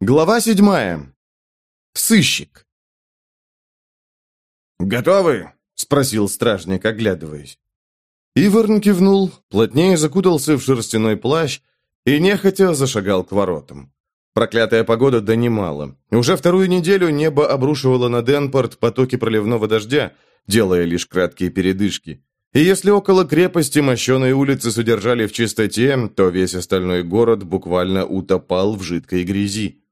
Глава седьмая. Сыщик. «Готовы?» — спросил стражник, оглядываясь. Иворн кивнул, плотнее закутался в шерстяной плащ и нехотя зашагал к воротам. Проклятая погода донимала. Уже вторую неделю небо обрушивало на Денпорт потоки проливного дождя, делая лишь краткие передышки. И если около крепости мощеные улицы содержали в чистоте, то весь остальной город буквально утопал в жидкой грязи.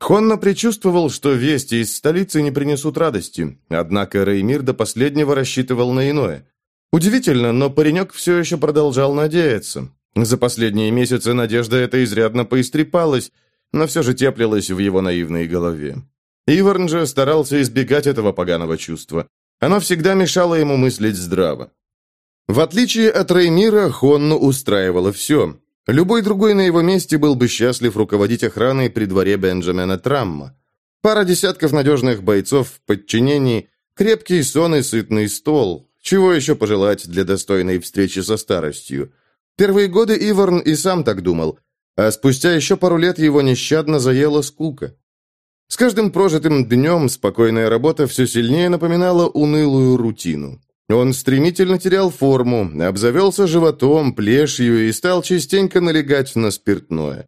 Хонна предчувствовал, что вести из столицы не принесут радости, однако Реймир до последнего рассчитывал на иное. Удивительно, но паренек все еще продолжал надеяться. За последние месяцы надежда эта изрядно поистрепалась, но все же теплилась в его наивной голове. Иворн же старался избегать этого поганого чувства. Оно всегда мешало ему мыслить здраво. В отличие от Реймира, Хонну устраивало все. Любой другой на его месте был бы счастлив руководить охраной при дворе Бенджамина Трамма. Пара десятков надежных бойцов в подчинении, крепкий сон и сытный стол. Чего еще пожелать для достойной встречи со старостью? Первые годы Иворн и сам так думал, а спустя еще пару лет его нещадно заела скука. С каждым прожитым днем спокойная работа все сильнее напоминала унылую рутину. Он стремительно терял форму, обзавелся животом, плешью и стал частенько налегать на спиртное.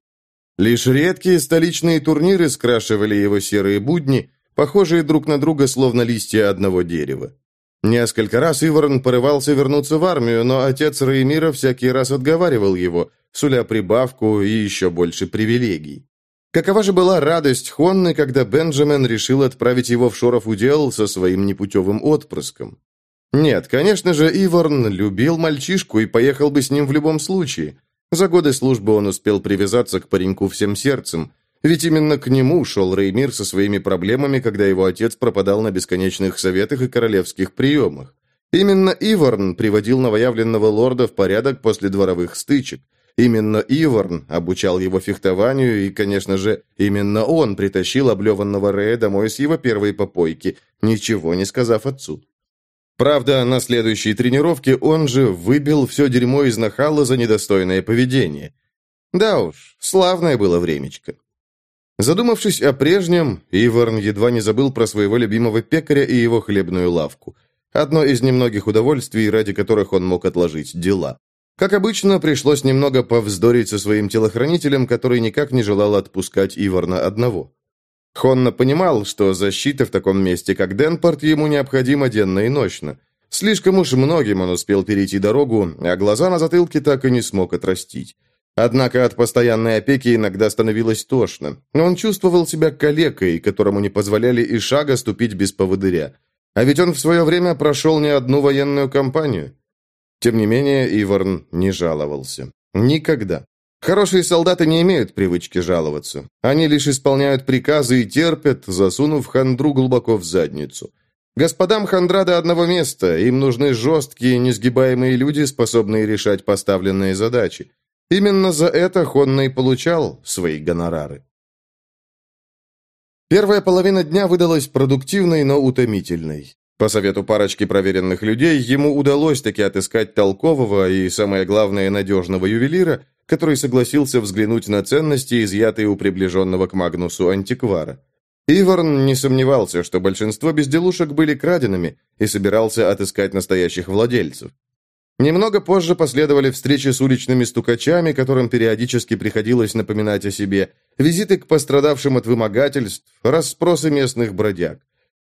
Лишь редкие столичные турниры скрашивали его серые будни, похожие друг на друга, словно листья одного дерева. Несколько раз Иворн порывался вернуться в армию, но отец Реймира всякий раз отговаривал его, суля прибавку и еще больше привилегий. Какова же была радость Хонны, когда Бенджамин решил отправить его в Шоров удел со своим непутевым отпрыском? Нет, конечно же, Иворн любил мальчишку и поехал бы с ним в любом случае. За годы службы он успел привязаться к пареньку всем сердцем, ведь именно к нему шел Реймир со своими проблемами, когда его отец пропадал на бесконечных советах и королевских приемах. Именно Иворн приводил новоявленного лорда в порядок после дворовых стычек. Именно Иворн обучал его фехтованию, и, конечно же, именно он притащил облеванного Рея домой с его первой попойки, ничего не сказав отцу. Правда, на следующей тренировке он же выбил все дерьмо из нахала за недостойное поведение. Да уж, славное было времечко. Задумавшись о прежнем, Иворн едва не забыл про своего любимого пекаря и его хлебную лавку. Одно из немногих удовольствий, ради которых он мог отложить дела. Как обычно, пришлось немного повздорить со своим телохранителем, который никак не желал отпускать Иворна одного. Хонна понимал, что защита в таком месте, как Денпорт, ему необходима денно и ночно. Слишком уж многим он успел перейти дорогу, а глаза на затылке так и не смог отрастить. Однако от постоянной опеки иногда становилось тошно. Он чувствовал себя калекой, которому не позволяли и шага ступить без поводыря. А ведь он в свое время прошел не одну военную кампанию. Тем не менее, Иворн не жаловался. Никогда. Хорошие солдаты не имеют привычки жаловаться. Они лишь исполняют приказы и терпят, засунув хандру глубоко в задницу. Господам хандра до одного места, им нужны жесткие, несгибаемые люди, способные решать поставленные задачи. Именно за это Хонна и получал свои гонорары. Первая половина дня выдалась продуктивной, но утомительной. По совету парочки проверенных людей, ему удалось таки отыскать толкового и, самое главное, надежного ювелира, который согласился взглянуть на ценности, изъятые у приближенного к Магнусу антиквара. Иворн не сомневался, что большинство безделушек были краденными, и собирался отыскать настоящих владельцев. Немного позже последовали встречи с уличными стукачами, которым периодически приходилось напоминать о себе, визиты к пострадавшим от вымогательств, расспросы местных бродяг.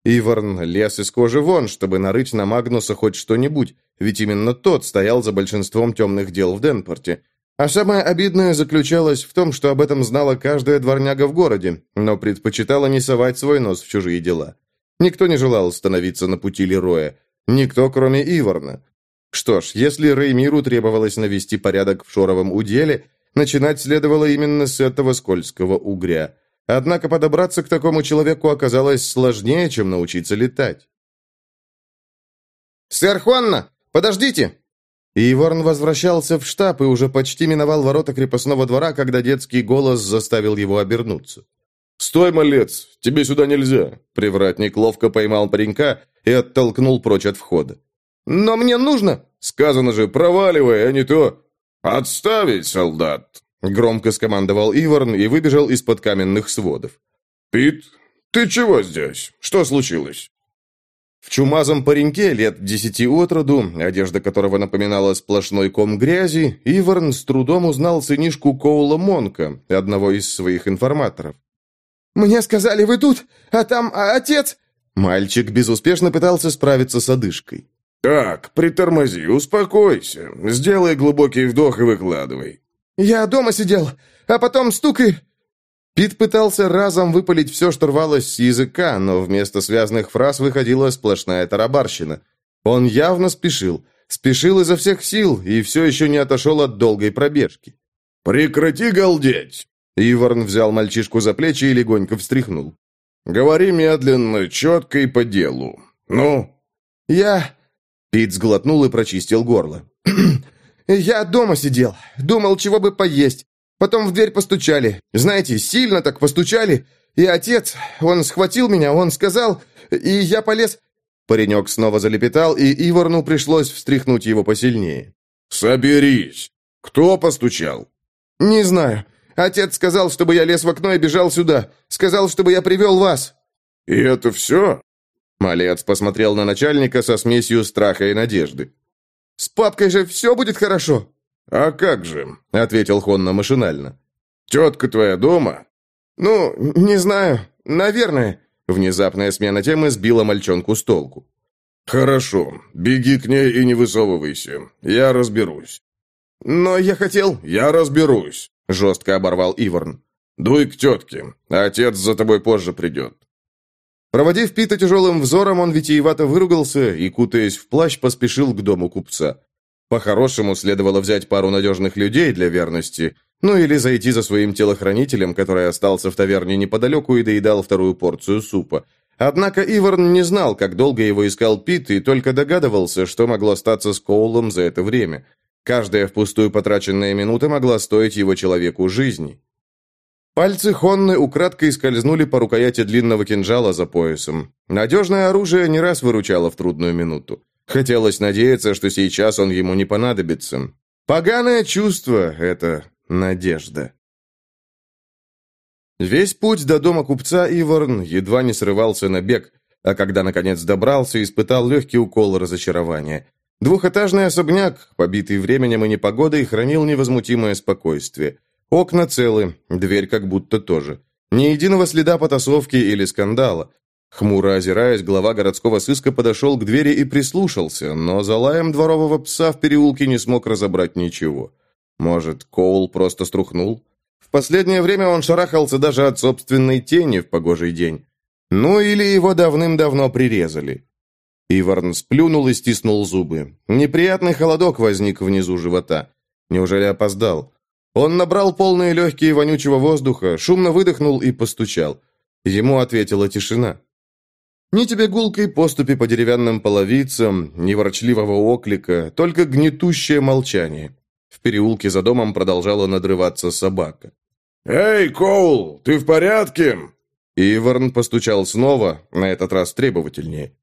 Иворн лез из кожи вон, чтобы нарыть на Магнуса хоть что-нибудь, ведь именно тот стоял за большинством темных дел в Денпорте, а самое обидное заключалось в том, что об этом знала каждая дворняга в городе, но предпочитала не совать свой нос в чужие дела. Никто не желал становиться на пути Лероя. Никто, кроме Иворна. Что ж, если Реймиру требовалось навести порядок в шоровом уделе, начинать следовало именно с этого скользкого угря. Однако подобраться к такому человеку оказалось сложнее, чем научиться летать. «Сэр Хуанна, подождите!» Иворн возвращался в штаб и уже почти миновал ворота крепостного двора, когда детский голос заставил его обернуться. «Стой, малец! Тебе сюда нельзя!» Привратник ловко поймал паренька и оттолкнул прочь от входа. «Но мне нужно!» «Сказано же, проваливай, а не то...» «Отставить, солдат!» — громко скомандовал Иворн и выбежал из-под каменных сводов. «Пит, ты чего здесь? Что случилось?» В чумазом пареньке лет десяти от роду, одежда которого напоминала сплошной ком грязи, Иворн с трудом узнал сынишку Коула Монка, одного из своих информаторов. «Мне сказали, вы тут, а там а отец...» Мальчик безуспешно пытался справиться с одышкой. «Так, притормози, успокойся. Сделай глубокий вдох и выкладывай». «Я дома сидел, а потом стук и...» Пит пытался разом выпалить все, что рвалось с языка, но вместо связанных фраз выходила сплошная тарабарщина. Он явно спешил. Спешил изо всех сил и все еще не отошел от долгой пробежки. «Прекрати галдеть!» Иворн взял мальчишку за плечи и легонько встряхнул. «Говори медленно, четко и по делу. Ну?» «Я...» Пит сглотнул и прочистил горло. «Я дома сидел. Думал, чего бы поесть. Потом в дверь постучали. Знаете, сильно так постучали. И отец, он схватил меня, он сказал, и я полез...» Паренек снова залепетал, и Иворну пришлось встряхнуть его посильнее. «Соберись! Кто постучал?» «Не знаю. Отец сказал, чтобы я лез в окно и бежал сюда. Сказал, чтобы я привел вас». «И это все?» Малец посмотрел на начальника со смесью страха и надежды. «С папкой же все будет хорошо?» «А как же?» — ответил Хонна машинально. «Тетка твоя дома?» «Ну, не знаю. Наверное». Внезапная смена темы сбила мальчонку с толку. «Хорошо. Беги к ней и не высовывайся. Я разберусь». «Но я хотел...» «Я разберусь», — жестко оборвал Иворн. «Дуй к тетке. Отец за тобой позже придет». Проводив Пита тяжелым взором, он витиевато выругался и, кутаясь в плащ, поспешил к дому купца. По-хорошему, следовало взять пару надежных людей для верности, ну или зайти за своим телохранителем, который остался в таверне неподалеку и доедал вторую порцию супа. Однако Иворн не знал, как долго его искал Пит, и только догадывался, что могло статься с Коулом за это время. Каждая впустую потраченная минута могла стоить его человеку жизни. Пальцы Хонны украдкой скользнули по рукояти длинного кинжала за поясом. Надежное оружие не раз выручало в трудную минуту. Хотелось надеяться, что сейчас он ему не понадобится. Поганое чувство — это надежда. Весь путь до дома купца Иворн едва не срывался на бег, а когда, наконец, добрался, испытал легкий укол разочарования. Двухэтажный особняк, побитый временем и непогодой, хранил невозмутимое спокойствие. Окна целы, дверь как будто тоже. Ни единого следа потасовки или скандала. Хмуро озираясь, глава городского сыска подошел к двери и прислушался, но за лаем дворового пса в переулке не смог разобрать ничего. Может, Коул просто струхнул? В последнее время он шарахался даже от собственной тени в погожий день. Ну или его давным-давно прирезали. Иварн сплюнул и стиснул зубы. Неприятный холодок возник внизу живота. Неужели опоздал? Он набрал полные легкие вонючего воздуха, шумно выдохнул и постучал. Ему ответила тишина. Ни тебе гулкой поступи по деревянным половицам, ни ворчливого оклика, только гнетущее молчание. В переулке за домом продолжала надрываться собака. «Эй, Коул, ты в порядке?» Иворн постучал снова, на этот раз требовательнее.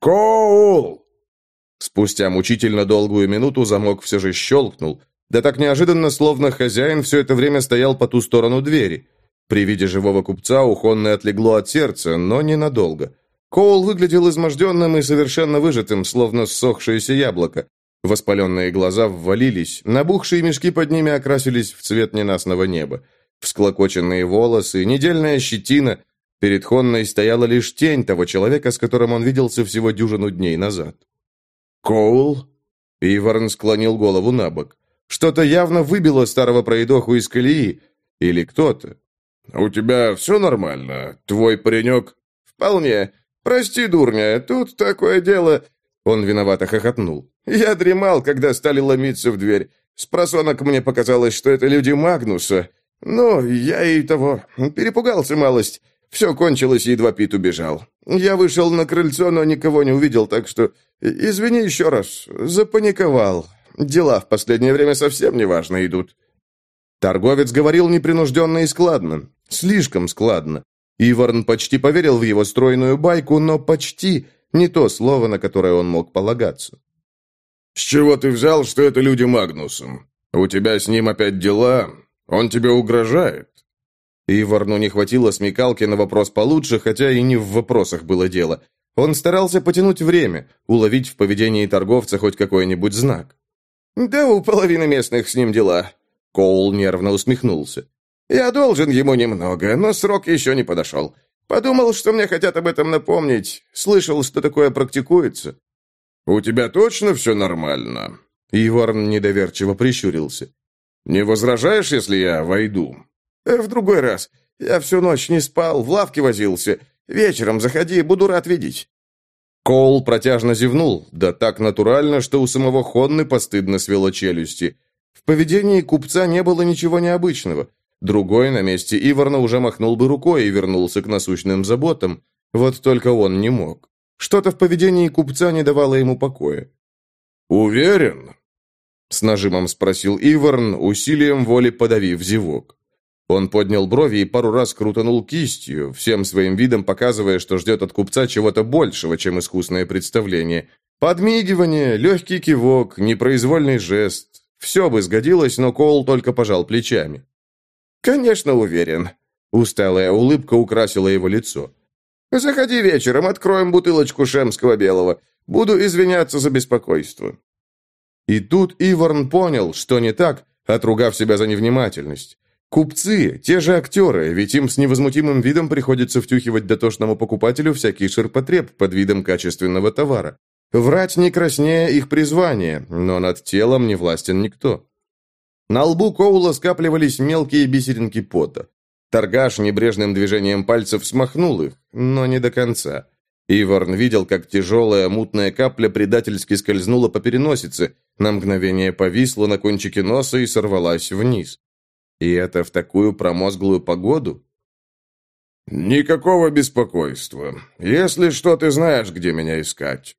«Коул!» Спустя мучительно долгую минуту замок все же щелкнул, да так неожиданно, словно хозяин все это время стоял по ту сторону двери. При виде живого купца у Хонны отлегло от сердца, но ненадолго. Коул выглядел изможденным и совершенно выжатым, словно ссохшееся яблоко. Воспаленные глаза ввалились, набухшие мешки под ними окрасились в цвет ненастного неба. Всклокоченные волосы, недельная щетина. Перед Хонной стояла лишь тень того человека, с которым он виделся всего дюжину дней назад. «Коул?» Иварн склонил голову на бок. Что-то явно выбило старого проедоху из колеи. Или кто-то. «У тебя все нормально? Твой паренек?» «Вполне. «Прости, дурня, тут такое дело...» Он виновато хохотнул. «Я дремал, когда стали ломиться в дверь. С просонок мне показалось, что это люди Магнуса. Ну, я и того... Перепугался малость. Все кончилось, едва Пит убежал. Я вышел на крыльцо, но никого не увидел, так что... Извини еще раз. Запаниковал. Дела в последнее время совсем неважно идут». Торговец говорил непринужденно и складно. Слишком складно. Иварн почти поверил в его стройную байку, но почти не то слово, на которое он мог полагаться. «С чего ты взял, что это люди Магнусом? У тебя с ним опять дела? Он тебе угрожает?» Иварну не хватило смекалки на вопрос получше, хотя и не в вопросах было дело. Он старался потянуть время, уловить в поведении торговца хоть какой-нибудь знак. «Да у половины местных с ним дела», — Коул нервно усмехнулся. «Я должен ему немного, но срок еще не подошел. Подумал, что мне хотят об этом напомнить. Слышал, что такое практикуется». «У тебя точно все нормально?» Иварн недоверчиво прищурился. «Не возражаешь, если я войду?» «Э, «В другой раз. Я всю ночь не спал, в лавке возился. Вечером заходи, буду рад видеть». Коул протяжно зевнул, да так натурально, что у самого Хонны постыдно свело челюсти. В поведении купца не было ничего необычного. Другой на месте Иварна уже махнул бы рукой и вернулся к насущным заботам. Вот только он не мог. Что-то в поведении купца не давало ему покоя. «Уверен?» С нажимом спросил Иварн, усилием воли подавив зевок. Он поднял брови и пару раз крутанул кистью, всем своим видом показывая, что ждет от купца чего-то большего, чем искусное представление. Подмигивание, легкий кивок, непроизвольный жест. Все бы сгодилось, но Коул только пожал плечами. «Конечно, уверен». Усталая улыбка украсила его лицо. «Заходи вечером, откроем бутылочку шемского белого. Буду извиняться за беспокойство». И тут Иворн понял, что не так, отругав себя за невнимательность. Купцы, те же актеры, ведь им с невозмутимым видом приходится втюхивать дотошному покупателю всякий ширпотреб под видом качественного товара. Врать не краснее их призвания, но над телом не властен никто. На лбу Коула скапливались мелкие бисеринки пота. Торгаш небрежным движением пальцев смахнул их, но не до конца. Иворн видел, как тяжелая мутная капля предательски скользнула по переносице, на мгновение повисла на кончике носа и сорвалась вниз. И это в такую промозглую погоду? «Никакого беспокойства. Если что, ты знаешь, где меня искать».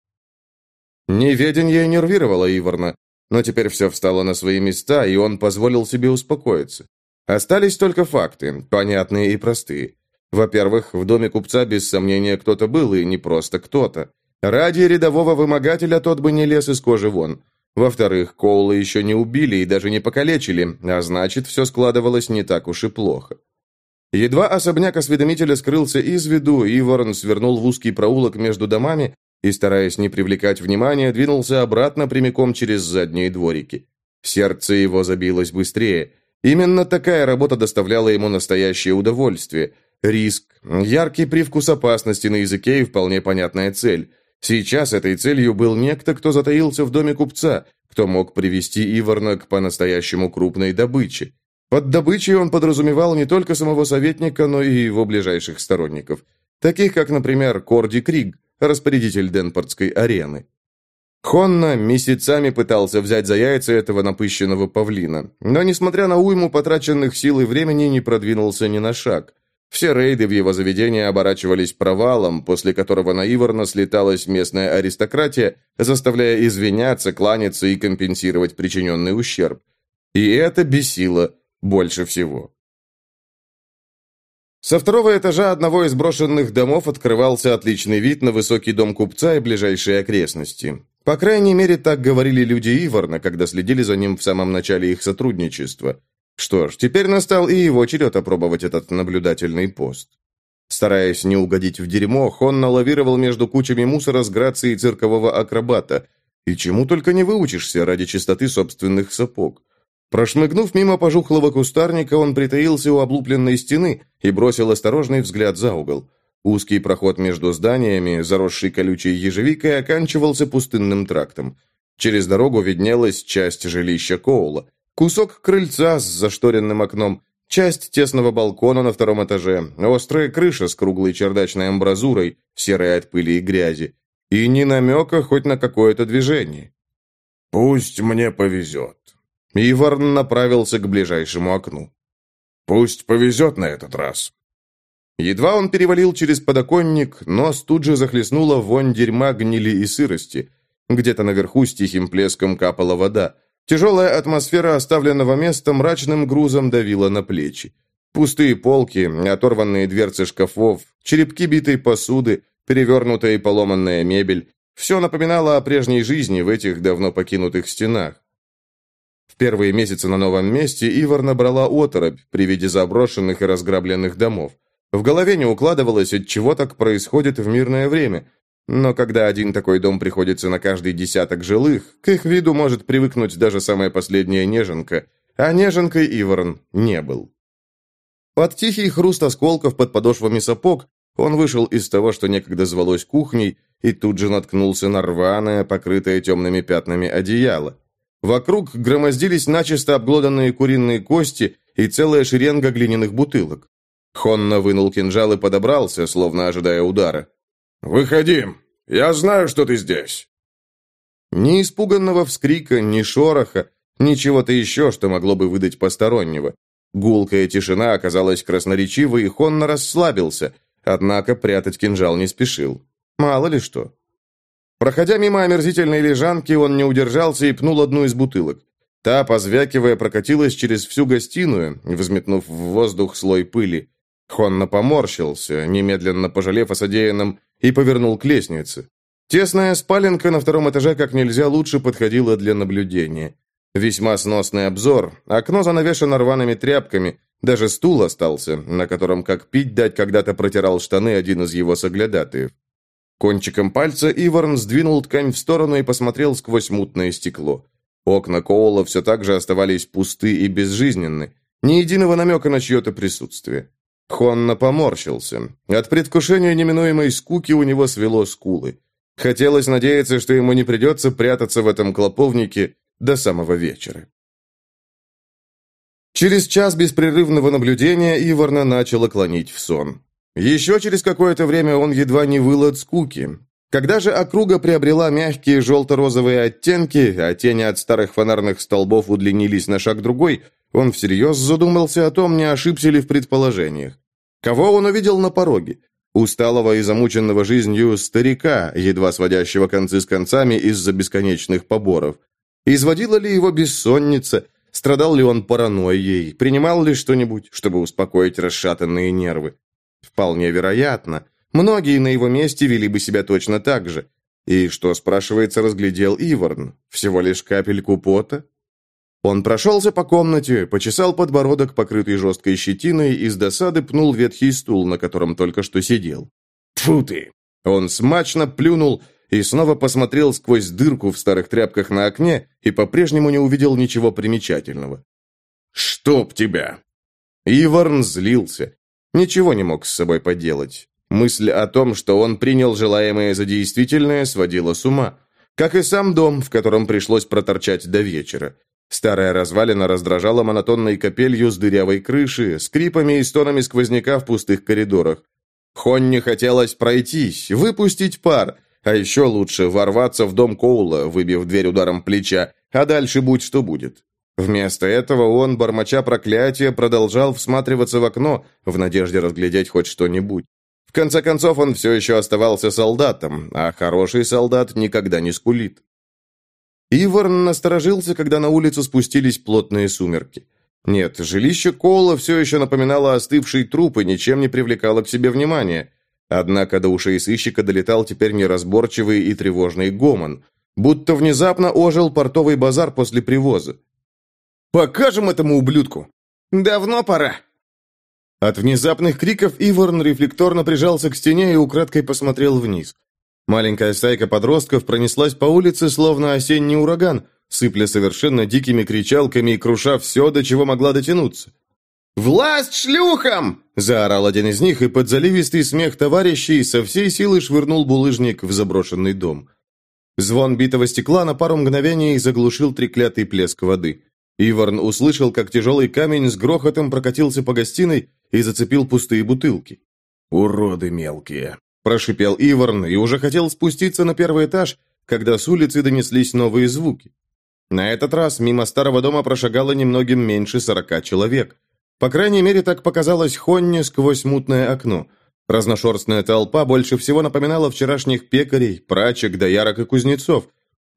Неведенье нервировало Иворна, но теперь все встало на свои места, и он позволил себе успокоиться. Остались только факты, понятные и простые. Во-первых, в доме купца без сомнения кто-то был, и не просто кто-то. Ради рядового вымогателя тот бы не лез из кожи вон. Во-вторых, Коула еще не убили и даже не покалечили, а значит, все складывалось не так уж и плохо. Едва особняк осведомителя скрылся из виду, Иворн свернул в узкий проулок между домами и, стараясь не привлекать внимания, двинулся обратно прямиком через задние дворики. Сердце его забилось быстрее. Именно такая работа доставляла ему настоящее удовольствие. Риск, яркий привкус опасности на языке и вполне понятная цель. Сейчас этой целью был некто, кто затаился в доме купца, кто мог привести Иварна к по-настоящему крупной добыче. Под добычей он подразумевал не только самого советника, но и его ближайших сторонников, таких как, например, Корди Криг, распорядитель Денпортской арены. Хонна месяцами пытался взять за яйца этого напыщенного павлина, но, несмотря на уйму потраченных сил и времени, не продвинулся ни на шаг. Все рейды в его заведении оборачивались провалом, после которого на Иворна слеталась местная аристократия, заставляя извиняться, кланяться и компенсировать причиненный ущерб. И это бесило больше всего. Со второго этажа одного из брошенных домов открывался отличный вид на высокий дом купца и ближайшие окрестности. По крайней мере, так говорили люди Иворна, когда следили за ним в самом начале их сотрудничества. Что ж, теперь настал и его черед опробовать этот наблюдательный пост. Стараясь не угодить в дерьмо, Хон налавировал между кучами мусора с грацией циркового акробата. И чему только не выучишься ради чистоты собственных сапог. Прошмыгнув мимо пожухлого кустарника, он притаился у облупленной стены и бросил осторожный взгляд за угол. Узкий проход между зданиями, заросший колючей ежевикой, оканчивался пустынным трактом. Через дорогу виднелась часть жилища Коула. Кусок крыльца с зашторенным окном, часть тесного балкона на втором этаже, острая крыша с круглой чердачной амбразурой, серой от пыли и грязи. И ни намека хоть на какое-то движение. «Пусть мне повезет», Иварн направился к ближайшему окну. «Пусть повезет на этот раз». Едва он перевалил через подоконник, нос тут же захлестнула вонь дерьма, гнили и сырости. Где-то наверху с тихим плеском капала вода. Тяжелая атмосфера оставленного места мрачным грузом давила на плечи. Пустые полки, оторванные дверцы шкафов, черепки битой посуды, перевернутая и поломанная мебель. Все напоминало о прежней жизни в этих давно покинутых стенах. Первые месяцы на новом месте Ивар набрала оторопь при виде заброшенных и разграбленных домов. В голове не укладывалось, от чего так происходит в мирное время. Но когда один такой дом приходится на каждый десяток жилых, к их виду может привыкнуть даже самая последняя неженка, а неженкой Иворн не был. Под тихий хруст осколков под подошвами сапог он вышел из того, что некогда звалось кухней, и тут же наткнулся на рваное, покрытое темными пятнами одеяло. Вокруг громоздились начисто обглоданные куриные кости и целая шеренга глиняных бутылок. Хонна вынул кинжал и подобрался, словно ожидая удара. «Выходи! Я знаю, что ты здесь!» Ни испуганного вскрика, ни шороха, ничего-то еще, что могло бы выдать постороннего. Гулкая тишина оказалась красноречивой, и Хонна расслабился, однако прятать кинжал не спешил. Мало ли что. Проходя мимо омерзительной лежанки, он не удержался и пнул одну из бутылок. Та, позвякивая, прокатилась через всю гостиную, взметнув в воздух слой пыли. Хонна поморщился, немедленно пожалев о содеянном, и повернул к лестнице. Тесная спаленка на втором этаже как нельзя лучше подходила для наблюдения. Весьма сносный обзор, окно занавешено рваными тряпками, даже стул остался, на котором, как пить дать, когда-то протирал штаны один из его соглядатаев. Кончиком пальца Иворн сдвинул ткань в сторону и посмотрел сквозь мутное стекло. Окна Коула все так же оставались пусты и безжизненны, ни единого намека на чье-то присутствие. Хонна поморщился. От предвкушения неминуемой скуки у него свело скулы. Хотелось надеяться, что ему не придется прятаться в этом клоповнике до самого вечера. Через час беспрерывного наблюдения Иварна начала клонить в сон. Еще через какое-то время он едва не выл от скуки. Когда же округа приобрела мягкие желто-розовые оттенки, а тени от старых фонарных столбов удлинились на шаг другой, он всерьез задумался о том, не ошибся ли в предположениях. Кого он увидел на пороге? Усталого и замученного жизнью старика, едва сводящего концы с концами из-за бесконечных поборов. Изводила ли его бессонница – Страдал ли он паранойей? Принимал ли что-нибудь, чтобы успокоить расшатанные нервы? Вполне вероятно. Многие на его месте вели бы себя точно так же. И что, спрашивается, разглядел Иворн? Всего лишь капельку пота? Он прошелся по комнате, почесал подбородок, покрытый жесткой щетиной, и с досады пнул ветхий стул, на котором только что сидел. Тфу ты! Он смачно плюнул и снова посмотрел сквозь дырку в старых тряпках на окне и по-прежнему не увидел ничего примечательного. «Чтоб тебя!» Иварн злился. Ничего не мог с собой поделать. Мысль о том, что он принял желаемое за действительное, сводила с ума. Как и сам дом, в котором пришлось проторчать до вечера. Старая развалина раздражала монотонной капелью с дырявой крыши, скрипами и стонами сквозняка в пустых коридорах. Хонне хотелось пройтись, выпустить пар, а еще лучше ворваться в дом Коула, выбив дверь ударом плеча, а дальше будь что будет. Вместо этого он, бормоча проклятия, продолжал всматриваться в окно, в надежде разглядеть хоть что-нибудь. В конце концов, он все еще оставался солдатом, а хороший солдат никогда не скулит. Иворн насторожился, когда на улицу спустились плотные сумерки. Нет, жилище Коула все еще напоминало остывший труп и ничем не привлекало к себе внимания. Однако до ушей сыщика долетал теперь неразборчивый и тревожный гомон, будто внезапно ожил портовый базар после привоза. «Покажем этому ублюдку! Давно пора!» От внезапных криков Иворн рефлекторно прижался к стене и украдкой посмотрел вниз. Маленькая стайка подростков пронеслась по улице, словно осенний ураган, сыпля совершенно дикими кричалками и круша все, до чего могла дотянуться. «Власть шлюхам!» – заорал один из них, и под заливистый смех товарищей со всей силы швырнул булыжник в заброшенный дом. Звон битого стекла на пару мгновений заглушил треклятый плеск воды. Иварн услышал, как тяжелый камень с грохотом прокатился по гостиной и зацепил пустые бутылки. «Уроды мелкие!» – прошипел Иварн и уже хотел спуститься на первый этаж, когда с улицы донеслись новые звуки. На этот раз мимо старого дома прошагало немногим меньше сорока человек – по крайней мере, так показалось Хонне сквозь мутное окно. Разношерстная толпа больше всего напоминала вчерашних пекарей, прачек, доярок и кузнецов.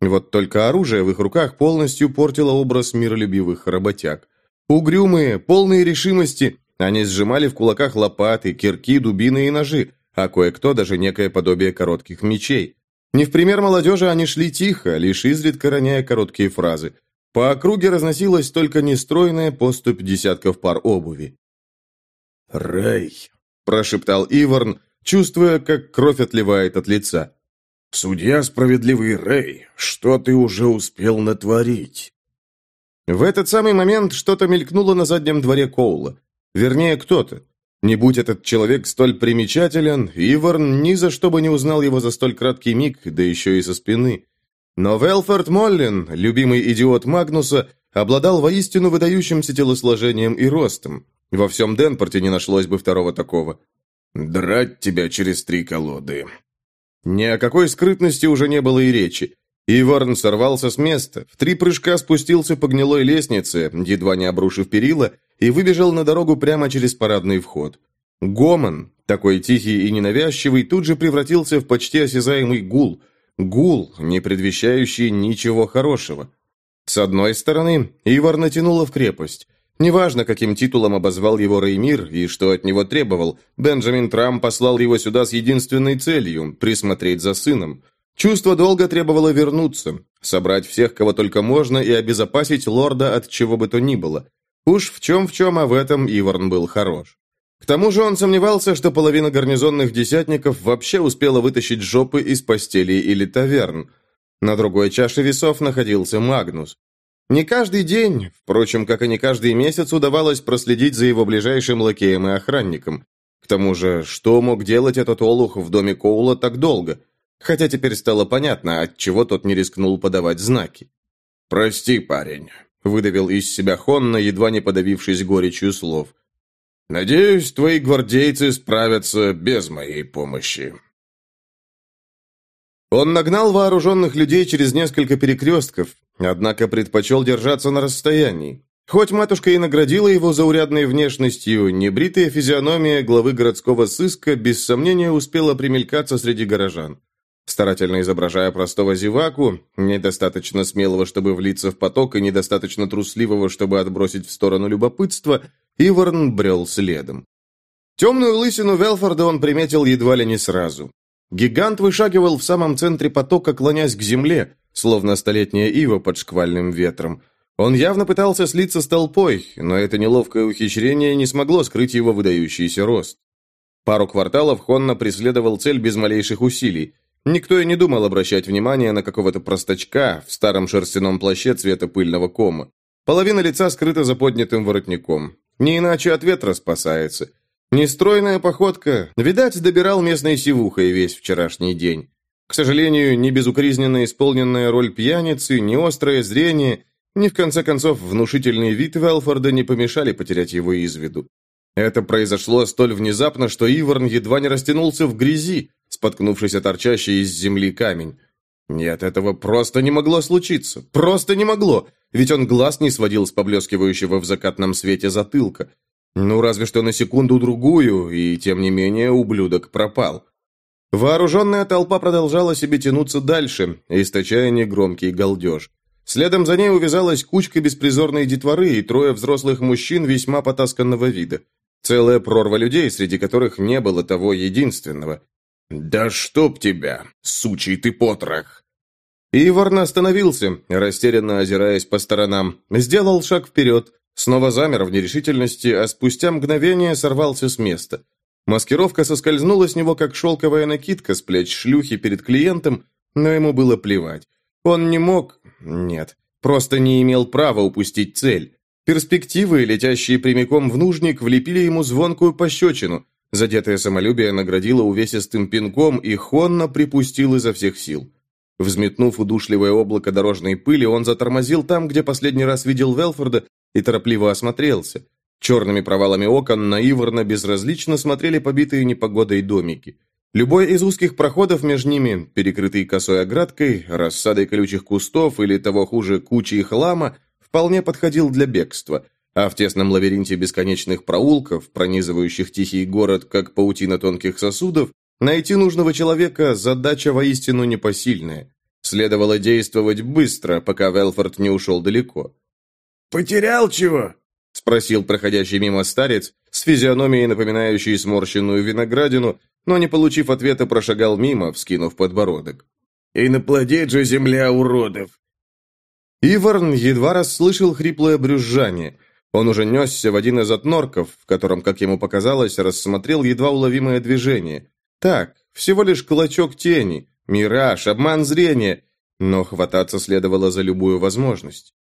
Вот только оружие в их руках полностью портило образ миролюбивых работяг. Угрюмые, полные решимости, они сжимали в кулаках лопаты, кирки, дубины и ножи, а кое-кто даже некое подобие коротких мечей. Не в пример молодежи они шли тихо, лишь изредка роняя короткие фразы. По округе разносилась только нестройная поступь десятков пар обуви. «Рэй!» – прошептал Иворн, чувствуя, как кровь отливает от лица. «Судья справедливый Рэй, что ты уже успел натворить?» В этот самый момент что-то мелькнуло на заднем дворе Коула. Вернее, кто-то. Не будь этот человек столь примечателен, Иворн ни за что бы не узнал его за столь краткий миг, да еще и со спины. Но Велфорд Моллин, любимый идиот Магнуса, обладал воистину выдающимся телосложением и ростом. Во всем Денпорте не нашлось бы второго такого. «Драть тебя через три колоды». Ни о какой скрытности уже не было и речи. Иворн сорвался с места, в три прыжка спустился по гнилой лестнице, едва не обрушив перила, и выбежал на дорогу прямо через парадный вход. Гомон, такой тихий и ненавязчивый, тут же превратился в почти осязаемый гул. Гул, не предвещающий ничего хорошего. С одной стороны, Ивар натянуло в крепость. Неважно, каким титулом обозвал его Реймир и что от него требовал, Бенджамин Трамп послал его сюда с единственной целью – присмотреть за сыном. Чувство долга требовало вернуться, собрать всех, кого только можно, и обезопасить лорда от чего бы то ни было. Уж в чем в чем, а в этом Иворн был хорош. К тому же он сомневался, что половина гарнизонных десятников вообще успела вытащить жопы из постелей или таверн. На другой чаше весов находился Магнус. Не каждый день, впрочем, как и не каждый месяц, удавалось проследить за его ближайшим лакеем и охранником. К тому же, что мог делать этот олух в доме Коула так долго? Хотя теперь стало понятно, от чего тот не рискнул подавать знаки. «Прости, парень», — выдавил из себя Хонна, едва не подавившись горечью слов. «Надеюсь, твои гвардейцы справятся без моей помощи». Он нагнал вооруженных людей через несколько перекрестков, однако предпочел держаться на расстоянии. Хоть матушка и наградила его заурядной внешностью, небритая физиономия главы городского сыска без сомнения успела примелькаться среди горожан. Старательно изображая простого зеваку, недостаточно смелого, чтобы влиться в поток, и недостаточно трусливого, чтобы отбросить в сторону любопытства, Иворн брел следом. Темную лысину Велфорда он приметил едва ли не сразу. Гигант вышагивал в самом центре потока, клонясь к земле, словно столетняя ива под шквальным ветром. Он явно пытался слиться с толпой, но это неловкое ухищрение не смогло скрыть его выдающийся рост. Пару кварталов Хонна преследовал цель без малейших усилий. Никто и не думал обращать внимание на какого-то простачка в старом шерстяном плаще цвета пыльного кома. Половина лица скрыта за поднятым воротником. Не иначе от ветра спасается. Нестройная походка, видать, добирал местной сивухой весь вчерашний день. К сожалению, ни безукоризненно исполненная роль пьяницы, ни острое зрение, ни, в конце концов, внушительный вид Велфорда не помешали потерять его из виду. Это произошло столь внезапно, что Иворн едва не растянулся в грязи, споткнувшись о торчащий из земли камень. Нет, этого просто не могло случиться. Просто не могло, ведь он глаз не сводил с поблескивающего в закатном свете затылка. Ну, разве что на секунду-другую, и тем не менее ублюдок пропал. Вооруженная толпа продолжала себе тянуться дальше, источая негромкий галдеж. Следом за ней увязалась кучка беспризорной детворы и трое взрослых мужчин весьма потасканного вида. Целая прорва людей, среди которых не было того единственного. «Да чтоб тебя, сучий ты потрох!» Иварн остановился, растерянно озираясь по сторонам, сделал шаг вперед, Снова замер в нерешительности, а спустя мгновение сорвался с места. Маскировка соскользнула с него, как шелковая накидка с плеч шлюхи перед клиентом, но ему было плевать. Он не мог... Нет, просто не имел права упустить цель. Перспективы, летящие прямиком в нужник, влепили ему звонкую пощечину. Задетое самолюбие наградило увесистым пинком, и Хонна припустил изо всех сил. Взметнув удушливое облако дорожной пыли, он затормозил там, где последний раз видел Велфорда, и торопливо осмотрелся. Черными провалами окон на Иворна безразлично смотрели побитые непогодой домики. Любой из узких проходов между ними, перекрытый косой оградкой, рассадой колючих кустов или, того хуже, кучей хлама, вполне подходил для бегства, а в тесном лабиринте бесконечных проулков, пронизывающих тихий город, как паутина тонких сосудов, найти нужного человека – задача воистину непосильная. Следовало действовать быстро, пока Велфорд не ушел далеко. «Потерял чего?» — спросил проходящий мимо старец, с физиономией, напоминающей сморщенную виноградину, но, не получив ответа, прошагал мимо, вскинув подбородок. «И наплодит же земля уродов!» Иварн едва расслышал хриплое брюзжание. Он уже несся в один из отнорков, в котором, как ему показалось, рассмотрел едва уловимое движение. Так, всего лишь клочок тени, мираж, обман зрения, но хвататься следовало за любую возможность.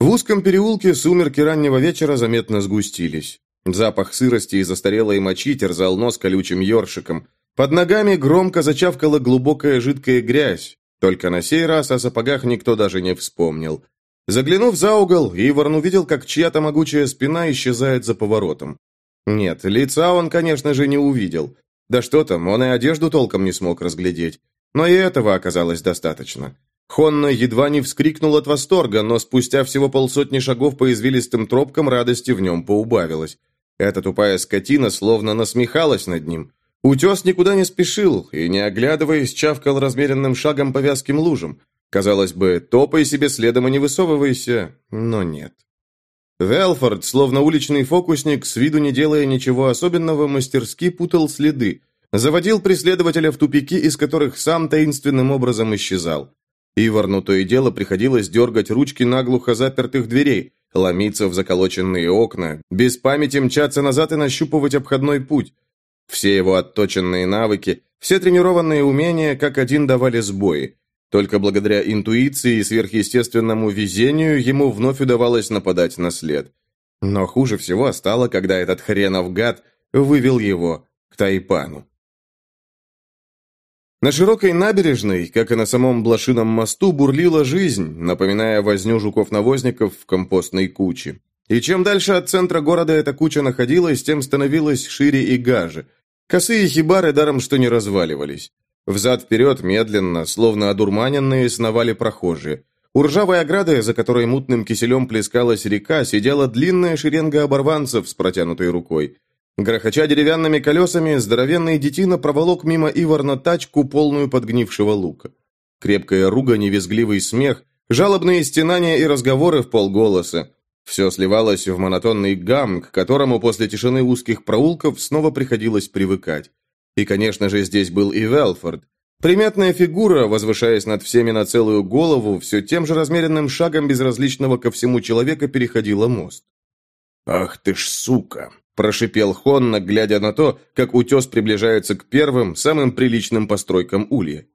В узком переулке сумерки раннего вечера заметно сгустились. Запах сырости и застарелой мочи терзал нос колючим ёршиком. Под ногами громко зачавкала глубокая жидкая грязь. Только на сей раз о сапогах никто даже не вспомнил. Заглянув за угол, Иворн увидел, как чья-то могучая спина исчезает за поворотом. Нет, лица он, конечно же, не увидел. Да что там, он и одежду толком не смог разглядеть. Но и этого оказалось достаточно. Хонна едва не вскрикнул от восторга, но спустя всего полсотни шагов по извилистым тропкам радости в нем поубавилось. Эта тупая скотина словно насмехалась над ним. Утес никуда не спешил и, не оглядываясь, чавкал размеренным шагом по вязким лужам. Казалось бы, топай себе следом и не высовывайся, но нет. Велфорд, словно уличный фокусник, с виду не делая ничего особенного, мастерски путал следы, заводил преследователя в тупики, из которых сам таинственным образом исчезал. Иварну то и дело приходилось дергать ручки наглухо запертых дверей, ломиться в заколоченные окна, без памяти мчаться назад и нащупывать обходной путь. Все его отточенные навыки, все тренированные умения как один давали сбои. Только благодаря интуиции и сверхъестественному везению ему вновь удавалось нападать на след. Но хуже всего стало, когда этот хренов гад вывел его к Тайпану. На широкой набережной, как и на самом Блошином мосту, бурлила жизнь, напоминая возню жуков-навозников в компостной куче. И чем дальше от центра города эта куча находилась, тем становилась шире и гаже. Косые хибары даром что не разваливались. Взад-вперед, медленно, словно одурманенные, сновали прохожие. У ржавой ограды, за которой мутным киселем плескалась река, сидела длинная шеренга оборванцев с протянутой рукой. Грохоча деревянными колесами, здоровенный детина проволок мимо Иварна тачку, полную подгнившего лука. Крепкая ругань и визгливый смех, жалобные стенания и разговоры в полголоса. Все сливалось в монотонный гам, к которому после тишины узких проулков снова приходилось привыкать. И, конечно же, здесь был и Велфорд. Приметная фигура, возвышаясь над всеми на целую голову, все тем же размеренным шагом безразличного ко всему человека переходила мост. «Ах ты ж сука!» Прошипел Хонна, глядя на то, как утес приближается к первым, самым приличным постройкам улья.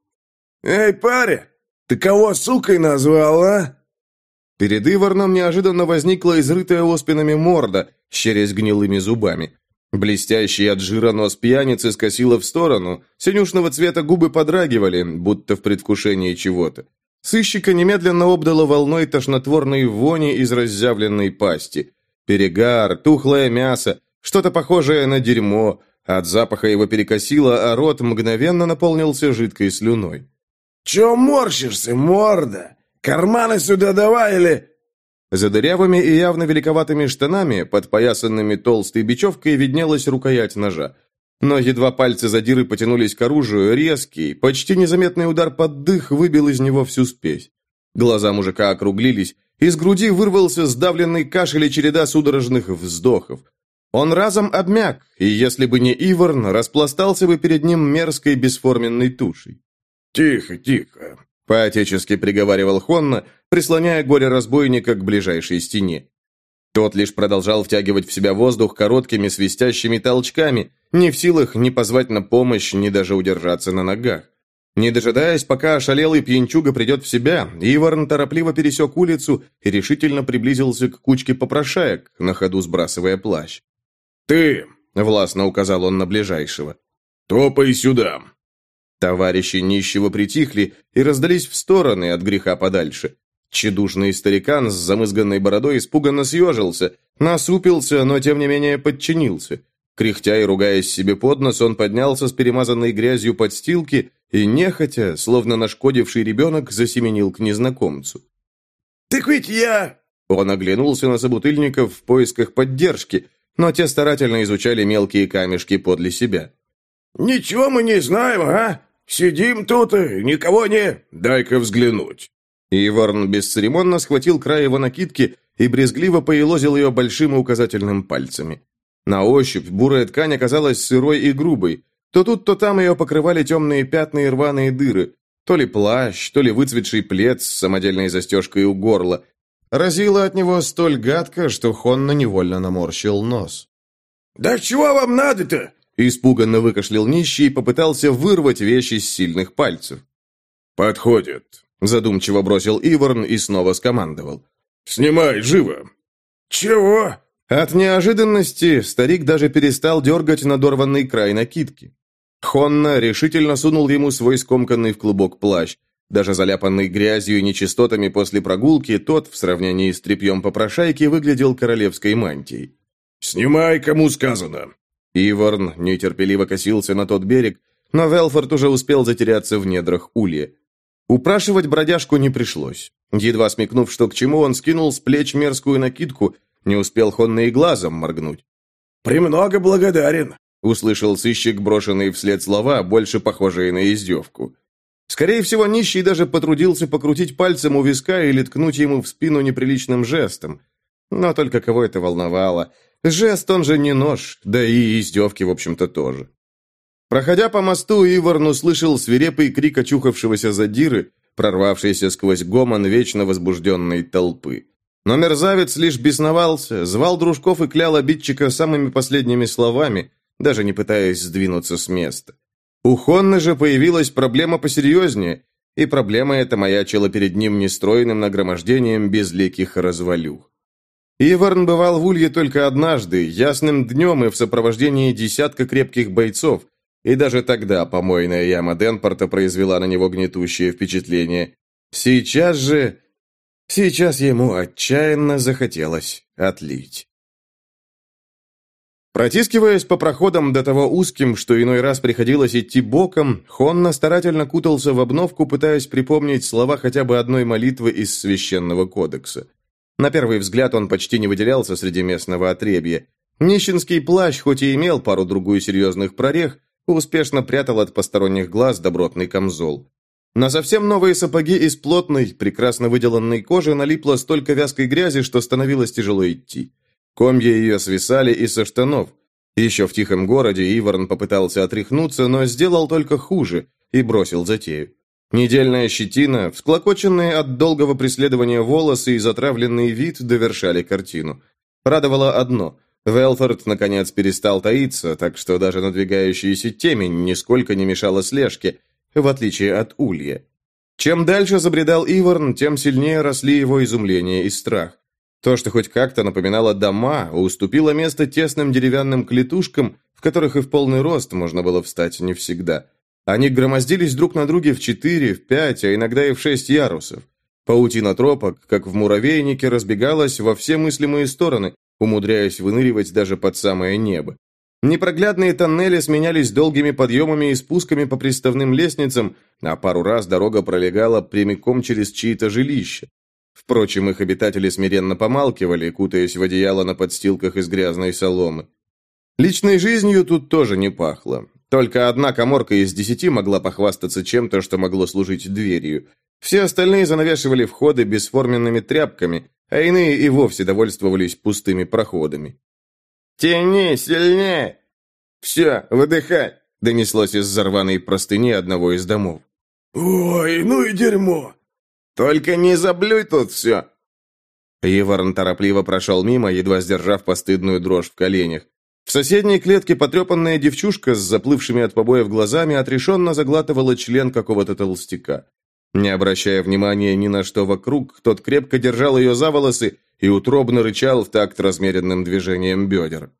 «Эй, паря, ты кого сукой назвал, а?» Перед Иварном неожиданно возникла изрытая оспинами морда, щерясь гнилыми зубами. Блестящий от жира нос пьяницы скосило в сторону, синюшного цвета губы подрагивали, будто в предвкушении чего-то. Сыщика немедленно обдало волной тошнотворной вони из разъявленной пасти. Перегар, тухлое мясо, что-то похожее на дерьмо. От запаха его перекосило, а рот мгновенно наполнился жидкой слюной. «Чё морщишься, морда? Карманы сюда давай или...» За дырявыми и явно великоватыми штанами, подпоясанными толстой бечевкой, виднелась рукоять ножа. Но едва пальцы задиры потянулись к оружию, резкий, почти незаметный удар под дых выбил из него всю спесь. Глаза мужика округлились, из груди вырвался сдавленный кашель и череда судорожных вздохов. Он разом обмяк, и если бы не Иварн, распластался бы перед ним мерзкой бесформенной тушей. «Тихо, тихо», — поотечески приговаривал Хонна, прислоняя горе-разбойника к ближайшей стене. Тот лишь продолжал втягивать в себя воздух короткими свистящими толчками, не в силах ни позвать на помощь, ни даже удержаться на ногах. Не дожидаясь, пока ошалелый пьянчуга придет в себя, Иварн торопливо пересек улицу и решительно приблизился к кучке попрошаек, на ходу сбрасывая плащ. «Ты!» — властно указал он на ближайшего. «Топай сюда!» Товарищи нищего притихли и раздались в стороны от греха подальше. Чедушный старикан с замызганной бородой испуганно съежился, насупился, но тем не менее подчинился. Кряхтя и ругаясь себе под нос, он поднялся с перемазанной грязью подстилки и, нехотя, словно нашкодивший ребенок, засеменил к незнакомцу. «Так ведь я...» Он оглянулся на собутыльников в поисках поддержки, но те старательно изучали мелкие камешки подле себя. «Ничего мы не знаем, а? Сидим тут и никого не... Дай-ка взглянуть». Иворн бесцеремонно схватил край его накидки и брезгливо поелозил ее большим и указательным пальцами. На ощупь бурая ткань оказалась сырой и грубой. То тут, то там ее покрывали темные пятна и рваные дыры. То ли плащ, то ли выцветший плед с самодельной застежкой у горла. Разило от него столь гадко, что Хонна невольно наморщил нос. «Да чего вам надо-то?» Испуганно выкашлял нищий и попытался вырвать вещи с сильных пальцев. «Подходит», — задумчиво бросил Иворн и снова скомандовал. «Снимай, живо!» «Чего?» От неожиданности старик даже перестал дергать надорванный край накидки. Хонна решительно сунул ему свой скомканный в клубок плащ. Даже заляпанный грязью и нечистотами после прогулки, тот, в сравнении с тряпьем попрошайки, выглядел королевской мантией. «Снимай, кому сказано!» Иворн нетерпеливо косился на тот берег, но Велфорд уже успел затеряться в недрах улья. Упрашивать бродяжку не пришлось. Едва смекнув, что к чему, он скинул с плеч мерзкую накидку, не успел Хонна и глазом моргнуть. «Премного благодарен», Услышал сыщик брошенные вслед слова, больше похожие на издевку. Скорее всего, нищий даже потрудился покрутить пальцем у виска или ткнуть ему в спину неприличным жестом. Но только кого это волновало? Жест, он же не нож, да и издевки, в общем-то, тоже. Проходя по мосту, Иворн услышал свирепый крик очухавшегося задиры, прорвавшийся сквозь гомон вечно возбужденной толпы. Но мерзавец лишь бесновался, звал дружков и клял обидчика самыми последними словами, даже не пытаясь сдвинуться с места. У Хонны же появилась проблема посерьезнее, и проблема эта маячила перед ним нестроенным нагромождением безликих развалюх. Иварн бывал в Улье только однажды, ясным днем и в сопровождении десятка крепких бойцов, и даже тогда помойная яма Денпорта произвела на него гнетущее впечатление. Сейчас же... Сейчас ему отчаянно захотелось отлить. Протискиваясь по проходам до того узким, что иной раз приходилось идти боком, Хонна старательно кутался в обновку, пытаясь припомнить слова хотя бы одной молитвы из священного кодекса. На первый взгляд он почти не выделялся среди местного отребья. Нищенский плащ, хоть и имел пару-другую серьезных прорех, успешно прятал от посторонних глаз добротный камзол. На совсем новые сапоги из плотной, прекрасно выделанной кожи налипло столько вязкой грязи, что становилось тяжело идти. Комья ее свисали и со штанов. Еще в тихом городе Иворн попытался отряхнуться, но сделал только хуже и бросил затею. Недельная щетина, всклокоченные от долгого преследования волосы и затравленный вид довершали картину. Радовало одно – Велфорд, наконец, перестал таиться, так что даже надвигающаяся темень нисколько не мешала слежке, в отличие от Улья. Чем дальше забредал Иворн, тем сильнее росли его изумление и страх. То, что хоть как-то напоминало дома, уступило место тесным деревянным клетушкам, в которых и в полный рост можно было встать не всегда. Они громоздились друг на друге в четыре, в пять, а иногда и в шесть ярусов. Паутина тропок, как в муравейнике, разбегалась во все мыслимые стороны, умудряясь выныривать даже под самое небо. Непроглядные тоннели сменялись долгими подъемами и спусками по приставным лестницам, а пару раз дорога пролегала прямиком через чьи-то жилища. Впрочем, их обитатели смиренно помалкивали, кутаясь в одеяло на подстилках из грязной соломы. Личной жизнью тут тоже не пахло. Только одна коморка из десяти могла похвастаться чем-то, что могло служить дверью. Все остальные занавешивали входы бесформенными тряпками, а иные и вовсе довольствовались пустыми проходами. «Тяни сильнее!» «Все, выдыхай!» — донеслось из зарванной простыни одного из домов. «Ой, ну и дерьмо!» Только не заблюй тут все!» Иворн торопливо прошел мимо, едва сдержав постыдную дрожь в коленях. В соседней клетке потрепанная девчушка с заплывшими от побоев глазами отрешенно заглатывала член какого-то толстяка. Не обращая внимания ни на что вокруг, тот крепко держал ее за волосы и утробно рычал в такт размеренным движением бедер.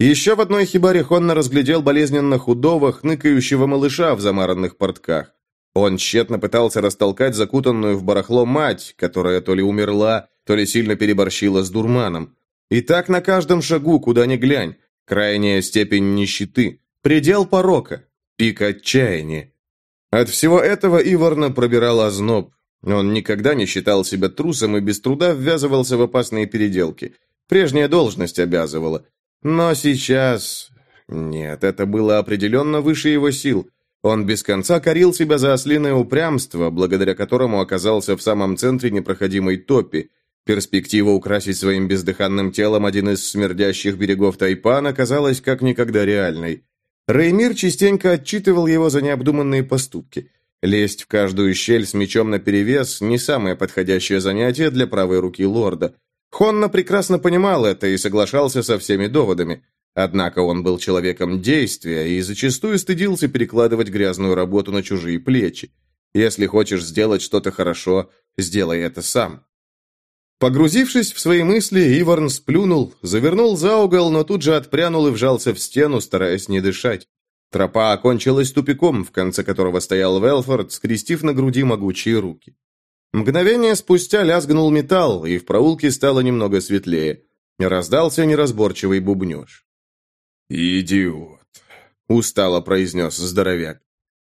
Еще в одной хибаре Хонна разглядел болезненно худого, хныкающего малыша в замаранных портках. Он тщетно пытался растолкать закутанную в барахло мать, которая то ли умерла, то ли сильно переборщила с дурманом. И так на каждом шагу, куда ни глянь, крайняя степень нищеты, предел порока, пик отчаяния. От всего этого Иварна пробирал озноб. Он никогда не считал себя трусом и без труда ввязывался в опасные переделки. Прежняя должность обязывала. Но сейчас... Нет, это было определенно выше его сил. Он без конца корил себя за ослиное упрямство, благодаря которому оказался в самом центре непроходимой топи. Перспектива украсить своим бездыханным телом один из смердящих берегов Тайпана казалась как никогда реальной. Реймир частенько отчитывал его за необдуманные поступки. Лезть в каждую щель с мечом наперевес – не самое подходящее занятие для правой руки лорда. Хонна прекрасно понимал это и соглашался со всеми доводами. Однако он был человеком действия и зачастую стыдился перекладывать грязную работу на чужие плечи. Если хочешь сделать что-то хорошо, сделай это сам. Погрузившись в свои мысли, Иварн сплюнул, завернул за угол, но тут же отпрянул и вжался в стену, стараясь не дышать. Тропа окончилась тупиком, в конце которого стоял Велфорд, скрестив на груди могучие руки. Мгновение спустя лязгнул металл, и в проулке стало немного светлее. Раздался неразборчивый бубнеж. «Идиот!» — устало произнес здоровяк.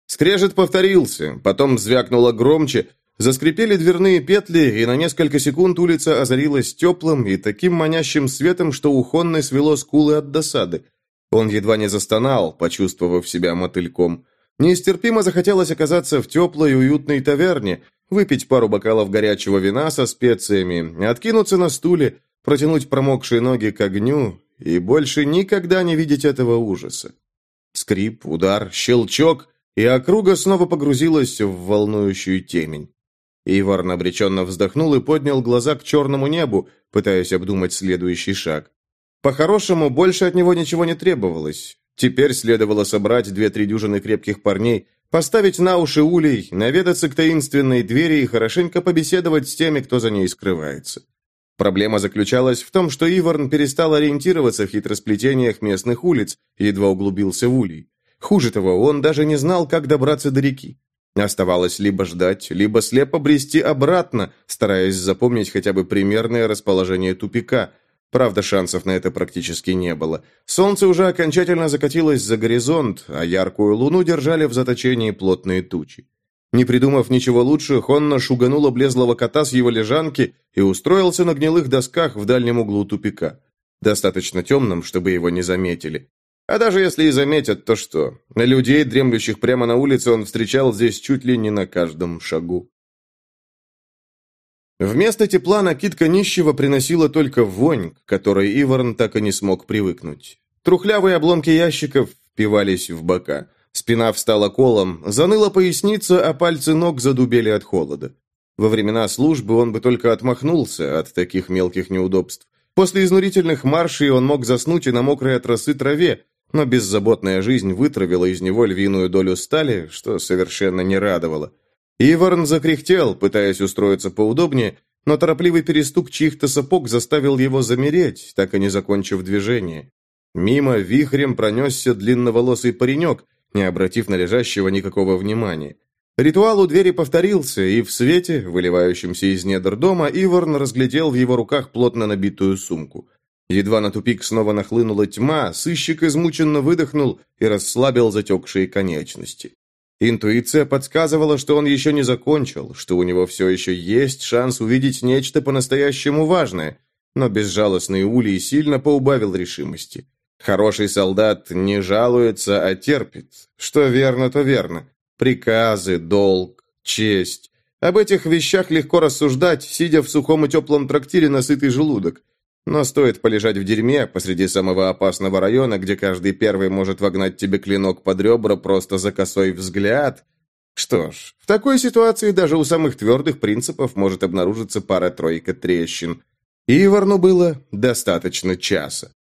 Скрежет повторился, потом звякнуло громче, заскрипели дверные петли, и на несколько секунд улица озарилась теплым и таким манящим светом, что у Хонны свело скулы от досады. Он едва не застонал, почувствовав себя мотыльком. Нестерпимо захотелось оказаться в теплой уютной таверне, выпить пару бокалов горячего вина со специями, откинуться на стуле, протянуть промокшие ноги к огню и больше никогда не видеть этого ужаса. Скрип, удар, щелчок, и округа снова погрузилась в волнующую темень. Ивар обреченно вздохнул и поднял глаза к черному небу, пытаясь обдумать следующий шаг. По-хорошему, больше от него ничего не требовалось. Теперь следовало собрать две-три дюжины крепких парней, поставить на уши улей, наведаться к таинственной двери и хорошенько побеседовать с теми, кто за ней скрывается. Проблема заключалась в том, что Иварн перестал ориентироваться в хитросплетениях местных улиц и едва углубился в улей. Хуже того, он даже не знал, как добраться до реки. Оставалось либо ждать, либо слепо брести обратно, стараясь запомнить хотя бы примерное расположение тупика. Правда, шансов на это практически не было. Солнце уже окончательно закатилось за горизонт, а яркую луну держали в заточении плотные тучи. Не придумав ничего лучше, Хонна шуганул облезлого кота с его лежанки и устроился на гнилых досках в дальнем углу тупика. Достаточно темным, чтобы его не заметили. А даже если и заметят, то что? Людей, дремлющих прямо на улице, он встречал здесь чуть ли не на каждом шагу. Вместо тепла накидка нищего приносила только вонь, к которой Иварн так и не смог привыкнуть. Трухлявые обломки ящиков впивались в бока. Спина встала колом, заныла поясница, а пальцы ног задубели от холода. Во времена службы он бы только отмахнулся от таких мелких неудобств. После изнурительных маршей он мог заснуть и на мокрой от росы траве, но беззаботная жизнь вытравила из него львиную долю стали, что совершенно не радовало. Иварн закряхтел, пытаясь устроиться поудобнее, но торопливый перестук чьих-то сапог заставил его замереть, так и не закончив движение. Мимо вихрем пронесся длинноволосый паренек, не обратив на лежащего никакого внимания. Ритуал у двери повторился, и в свете, выливающемся из недр дома, Иварн разглядел в его руках плотно набитую сумку. Едва на тупик снова нахлынула тьма, сыщик измученно выдохнул и расслабил затекшие конечности. Интуиция подсказывала, что он еще не закончил, что у него все еще есть шанс увидеть нечто по-настоящему важное, но безжалостный Улей сильно поубавил решимости. Хороший солдат не жалуется, а терпит. Что верно, то верно. Приказы, долг, честь. Об этих вещах легко рассуждать, сидя в сухом и теплом трактире на сытый желудок. Но стоит полежать в дерьме посреди самого опасного района, где каждый первый может вогнать тебе клинок под ребра просто за косой взгляд. Что ж, в такой ситуации даже у самых твердых принципов может обнаружиться пара-тройка трещин. Иварну было достаточно часа.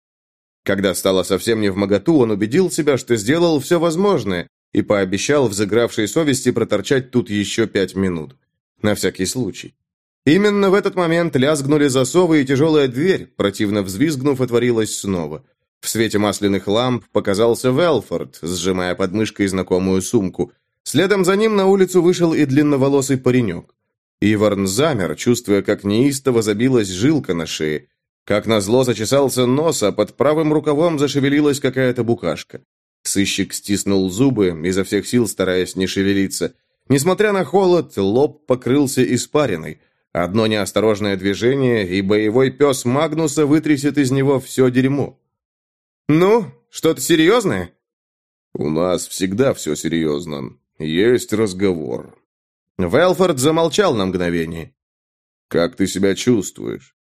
Когда стало совсем не в моготу, он убедил себя, что сделал все возможное, и пообещал взыгравшей совести проторчать тут еще пять минут. На всякий случай. Именно в этот момент лязгнули засовы, и тяжелая дверь, противно взвизгнув, отворилась снова. В свете масляных ламп показался Велфорд, сжимая под мышкой знакомую сумку. Следом за ним на улицу вышел и длинноволосый паренек. Иварн замер, чувствуя, как неистово забилась жилка на шее. Как назло зачесался нос, а под правым рукавом зашевелилась какая-то букашка. Сыщик стиснул зубы, изо всех сил стараясь не шевелиться. Несмотря на холод, лоб покрылся испариной. Одно неосторожное движение, и боевой пес Магнуса вытрясет из него все дерьмо. «Ну, что-то серьезное?» «У нас всегда все серьезно. Есть разговор». Велфорд замолчал на мгновение. «Как ты себя чувствуешь?»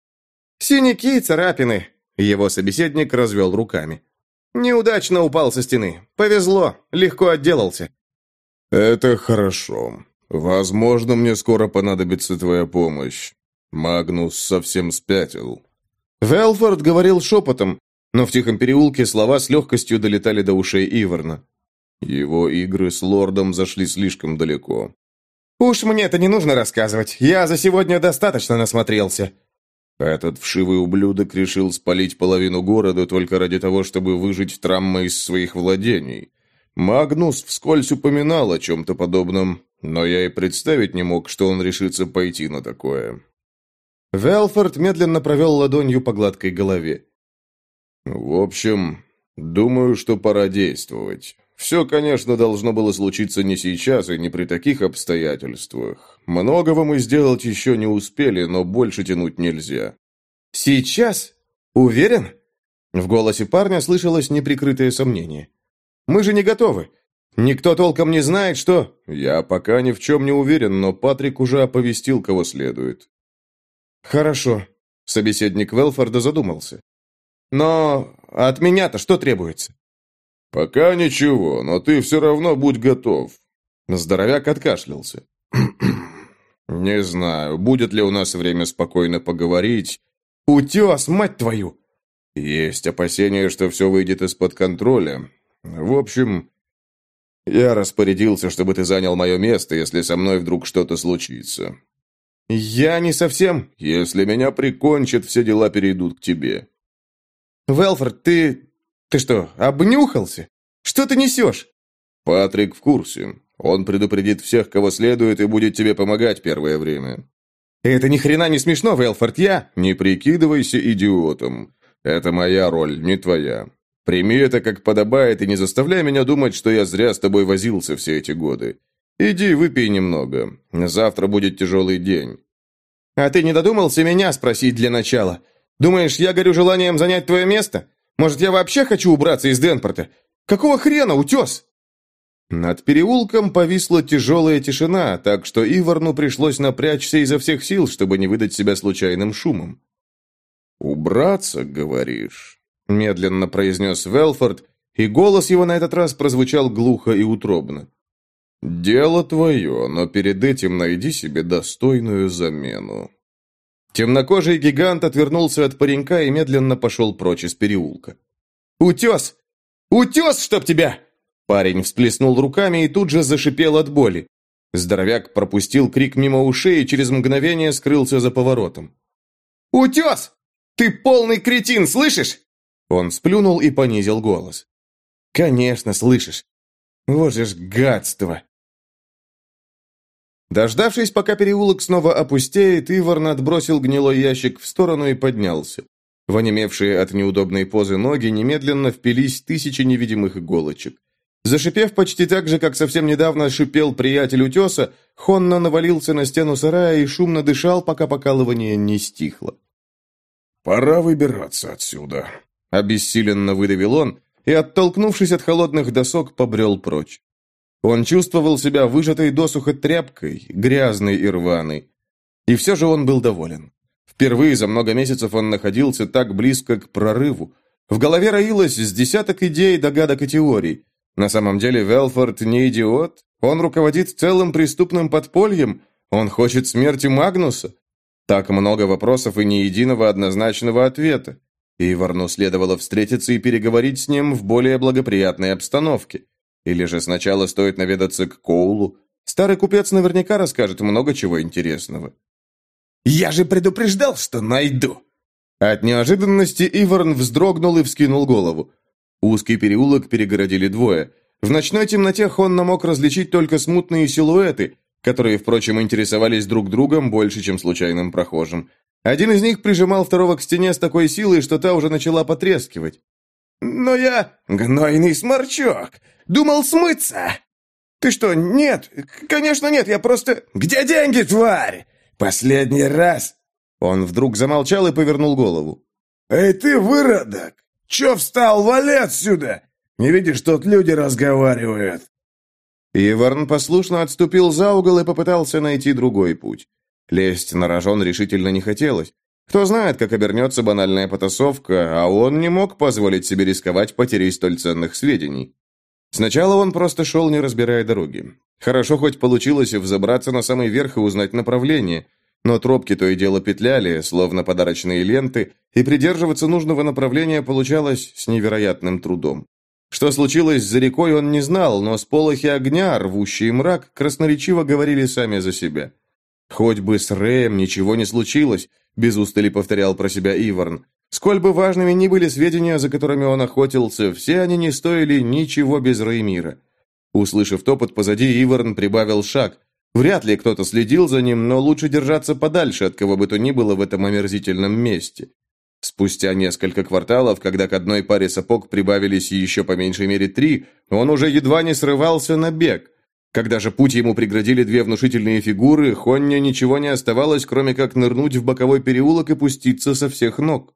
«Синяки и царапины», — его собеседник развел руками. «Неудачно упал со стены. Повезло, легко отделался». «Это хорошо. Возможно, мне скоро понадобится твоя помощь. Магнус совсем спятил». Велфорд говорил шепотом, но в тихом переулке слова с легкостью долетали до ушей Иворна. Его игры с лордом зашли слишком далеко. «Уж мне это не нужно рассказывать. Я за сегодня достаточно насмотрелся». Этот вшивый ублюдок решил спалить половину города только ради того, чтобы выжить травмы из своих владений. Магнус вскользь упоминал о чем-то подобном, но я и представить не мог, что он решится пойти на такое. Велфорд медленно провел ладонью по гладкой голове. «В общем, думаю, что пора действовать. Все, конечно, должно было случиться не сейчас и не при таких обстоятельствах. Многого мы сделать еще не успели, но больше тянуть нельзя. Сейчас? Уверен? В голосе парня слышалось неприкрытое сомнение. Мы же не готовы. Никто толком не знает, что... Я пока ни в чем не уверен, но Патрик уже оповестил, кого следует. Хорошо. Собеседник Велфорда задумался. Но от меня-то что требуется? «Пока ничего, но ты все равно будь готов». Здоровяк откашлялся. «Не знаю, будет ли у нас время спокойно поговорить». «Утес, мать твою!» «Есть опасения, что все выйдет из-под контроля. В общем, я распорядился, чтобы ты занял мое место, если со мной вдруг что-то случится». «Я не совсем...» «Если меня прикончат, все дела перейдут к тебе». «Велфорд, ты «Ты что, обнюхался? Что ты несешь?» «Патрик в курсе. Он предупредит всех, кого следует, и будет тебе помогать первое время». «Это ни хрена не смешно, Велфорд, я...» «Не прикидывайся идиотом. Это моя роль, не твоя. Прими это как подобает и не заставляй меня думать, что я зря с тобой возился все эти годы. Иди, выпей немного. Завтра будет тяжелый день». «А ты не додумался меня спросить для начала? Думаешь, я горю желанием занять твое место? Может, я вообще хочу убраться из Денпорта? Какого хрена, утес?» Над переулком повисла тяжелая тишина, так что Иварну пришлось напрячься изо всех сил, чтобы не выдать себя случайным шумом. «Убраться, говоришь?» – медленно произнес Велфорд, и голос его на этот раз прозвучал глухо и утробно. «Дело твое, но перед этим найди себе достойную замену». Темнокожий гигант отвернулся от паренька и медленно пошел прочь из переулка. «Утес! Утес, чтоб тебя!» Парень всплеснул руками и тут же зашипел от боли. Здоровяк пропустил крик мимо ушей и через мгновение скрылся за поворотом. «Утес! Ты полный кретин, слышишь?» Он сплюнул и понизил голос. «Конечно, слышишь. Вот же ж гадство!» Дождавшись, пока переулок снова опустеет, Иварн отбросил гнилой ящик в сторону и поднялся. В онемевшие от неудобной позы ноги немедленно впились тысячи невидимых иголочек. Зашипев почти так же, как совсем недавно шипел приятель утеса, Хонна навалился на стену сарая и шумно дышал, пока покалывание не стихло. «Пора выбираться отсюда», — обессиленно выдавил он и, оттолкнувшись от холодных досок, побрел прочь. Он чувствовал себя выжатой досуха тряпкой, грязной и рваной. И все же он был доволен. Впервые за много месяцев он находился так близко к прорыву. В голове роилось с десяток идей, догадок и теорий. На самом деле Велфорд не идиот. Он руководит целым преступным подпольем. Он хочет смерти Магнуса. Так много вопросов и ни единого однозначного ответа. Иварну следовало встретиться и переговорить с ним в более благоприятной обстановке. Или же сначала стоит наведаться к Коулу? Старый купец наверняка расскажет много чего интересного. «Я же предупреждал, что найду!» От неожиданности Иварн вздрогнул и вскинул голову. Узкий переулок перегородили двое. В ночной темноте Хонна мог различить только смутные силуэты, которые, впрочем, интересовались друг другом больше, чем случайным прохожим. Один из них прижимал второго к стене с такой силой, что та уже начала потрескивать. «Но я... гнойный сморчок! Думал смыться!» «Ты что, нет? Конечно нет, я просто...» «Где деньги, тварь? Последний раз!» Он вдруг замолчал и повернул голову. «Эй ты, выродок! Че встал? Вали отсюда! Не видишь, тут люди разговаривают!» Иварн послушно отступил за угол и попытался найти другой путь. Лезть на рожон решительно не хотелось. Кто знает, как обернется банальная потасовка, а он не мог позволить себе рисковать потерей столь ценных сведений. Сначала он просто шел, не разбирая дороги. Хорошо хоть получилось взобраться на самый верх и узнать направление, но тропки то и дело петляли, словно подарочные ленты, и придерживаться нужного направления получалось с невероятным трудом. Что случилось за рекой, он не знал, но сполохи огня, рвущие мрак, красноречиво говорили сами за себя. «Хоть бы с Рэем ничего не случилось», — без устали повторял про себя Иварн. «Сколь бы важными ни были сведения, за которыми он охотился, все они не стоили ничего без Реймира». Услышав топот позади, Иварн прибавил шаг. Вряд ли кто-то следил за ним, но лучше держаться подальше от кого бы то ни было в этом омерзительном месте. Спустя несколько кварталов, когда к одной паре сапог прибавились еще по меньшей мере три, он уже едва не срывался на бег. Когда же путь ему преградили две внушительные фигуры, Хонне ничего не оставалось, кроме как нырнуть в боковой переулок и пуститься со всех ног.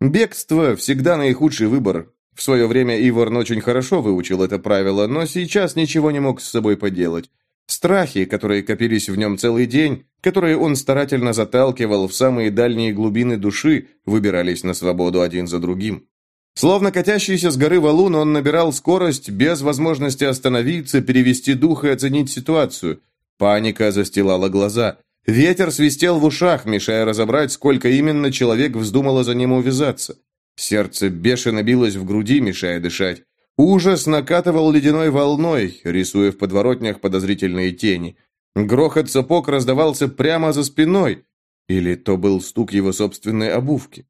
Бегство всегда наихудший выбор. В свое время Иворн очень хорошо выучил это правило, но сейчас ничего не мог с собой поделать. Страхи, которые копились в нем целый день, которые он старательно заталкивал в самые дальние глубины души, выбирались на свободу один за другим. Словно катящийся с горы валун, он набирал скорость без возможности остановиться, перевести дух и оценить ситуацию. Паника застилала глаза. Ветер свистел в ушах, мешая разобрать, сколько именно человек вздумало за ним увязаться. Сердце бешено билось в груди, мешая дышать. Ужас накатывал ледяной волной, рисуя в подворотнях подозрительные тени. Грохот сапог раздавался прямо за спиной. Или то был стук его собственной обувки.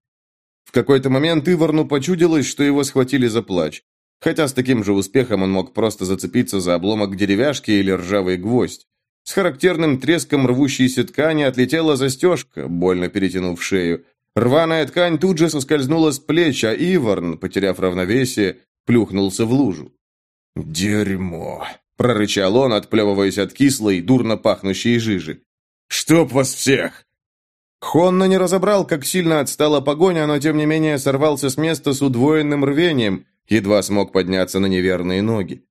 В какой-то момент Иварну почудилось, что его схватили за плач. Хотя с таким же успехом он мог просто зацепиться за обломок деревяшки или ржавый гвоздь. С характерным треском рвущейся ткани отлетела застежка, больно перетянув шею. Рваная ткань тут же соскользнула с плеч, а Иварн, потеряв равновесие, плюхнулся в лужу. «Дерьмо!» – прорычал он, отплевываясь от кислой, дурно пахнущей жижи. «Чтоб вас всех!» Хонна не разобрал, как сильно отстала погоня, но тем не менее сорвался с места с удвоенным рвением, едва смог подняться на неверные ноги.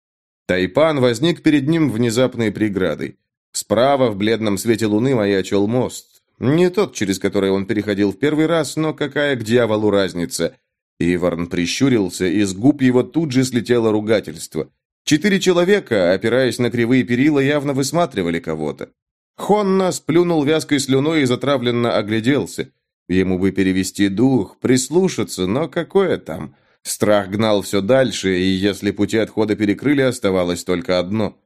Тайпан возник перед ним внезапной преградой. Справа, в бледном свете луны, маячил мост. Не тот, через который он переходил в первый раз, но какая к дьяволу разница. Иварн прищурился, и с губ его тут же слетело ругательство. Четыре человека, опираясь на кривые перила, явно высматривали кого-то. Хонна сплюнул вязкой слюной и затравленно огляделся. Ему бы перевести дух, прислушаться, но какое там? Страх гнал все дальше, и если пути отхода перекрыли, оставалось только одно.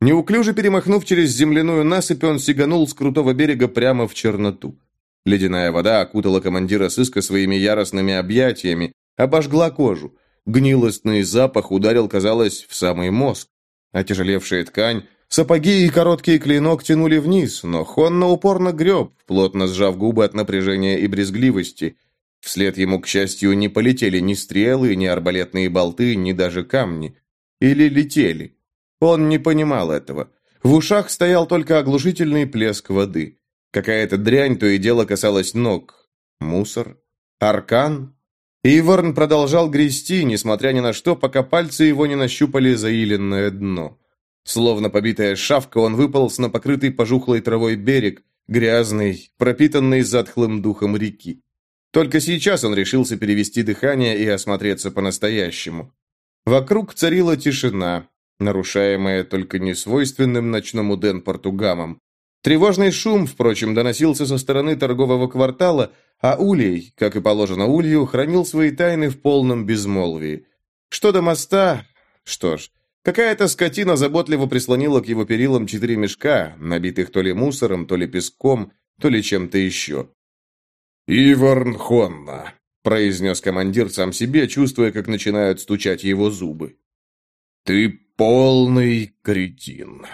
Неуклюже перемахнув через земляную насыпь, он сиганул с крутого берега прямо в черноту. Ледяная вода окутала командира сыска своими яростными объятиями, обожгла кожу. Гнилостный запах ударил, казалось, в самый мозг. Отяжелевшая ткань, сапоги и короткий клинок тянули вниз, но Хонна упорно греб, плотно сжав губы от напряжения и брезгливости. Вслед ему, к счастью, не полетели ни стрелы, ни арбалетные болты, ни даже камни. Или летели. Он не понимал этого. В ушах стоял только оглушительный плеск воды. Какая-то дрянь то и дело касалась ног. Мусор? Аркан? Иворн продолжал грести, несмотря ни на что, пока пальцы его не нащупали заиленное дно. Словно побитая шавка, он выполз на покрытый пожухлой травой берег, грязный, пропитанный затхлым духом реки. Только сейчас он решился перевести дыхание и осмотреться по-настоящему. Вокруг царила тишина, нарушаемая только несвойственным ночному Денпорту гамом. Тревожный шум, впрочем, доносился со стороны торгового квартала, а Улей, как и положено Улью, хранил свои тайны в полном безмолвии. Что до моста... Что ж, какая-то скотина заботливо прислонила к его перилам четыре мешка, набитых то ли мусором, то ли песком, то ли чем-то еще. «Иварн Хонна», — произнес командир сам себе, чувствуя, как начинают стучать его зубы. «Ты полный кретин».